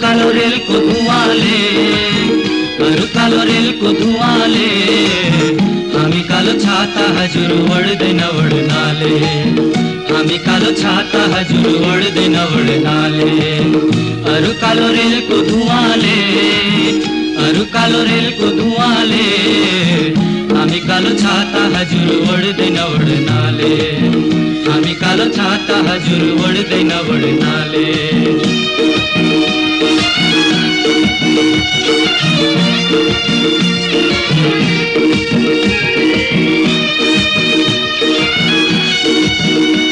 कालो रेलको धुवाले अरू कालो रेलको धुवाले हामी कालो छाता हजुर ओढ्दैन ओढ्नाले हामी कालो छाता हजुर ओढ्दैन ओढ्नाले अरू कालो रेलको धुवाले अरू कालो रेलको धुवाले हामी कालो छाता हजुर ओढ्दैन ओढ्नाले हामी कालो छाता हजुर ओढ्दैन ओढ्नाले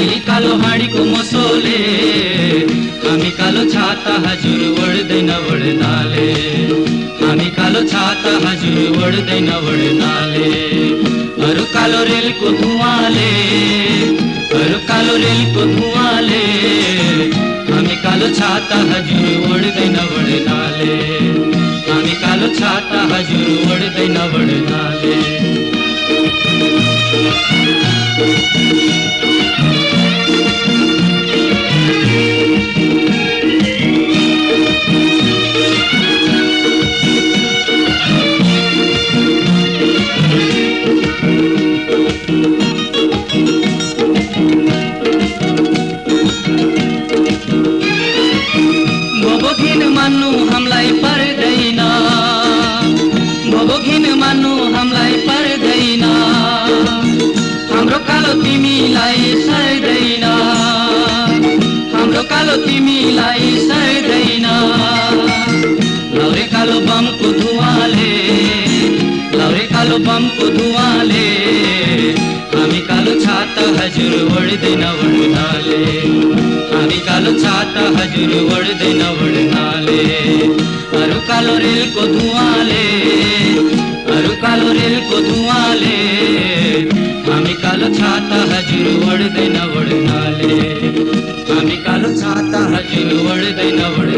हामी कालो हाड़ी को मसोले हमी कालो छाता हजुर वड्दैन वड्नाले हमी कालो छाता हजुर वड्दैन वड्नाले अरु कालो रेल को धुआले, अरु कालो रेल को धुआले। हमी कालो छाता हजुर वड्दैन वड्नाले हमी कालो छाता हजुर वड्दैन वड्नाले Thank you. घिन मान्नु हामीलाई पर्दैन। भोगो घिन मान्नु हामीलाई पर्दैन। हाम्रो कालो तिमीलाई सर्दैन। हाम्रो कालो तिमीलाई सर्दैन। लौरे कालो बमको धुवाले लौरे कालो बमको धुवाले हामी कालो छाता हजुर ओढ्दैन ओढ्नाले। निकालो छाता हजूर वड़ देना वड़ नाले। अरु कालो रेल को धुआँ अरु कालो रेल को धुआँ ले कालो छाता हजूर वड़ देना वड़ नाले। हमें कालो छाता हजूर वड़ देना वड़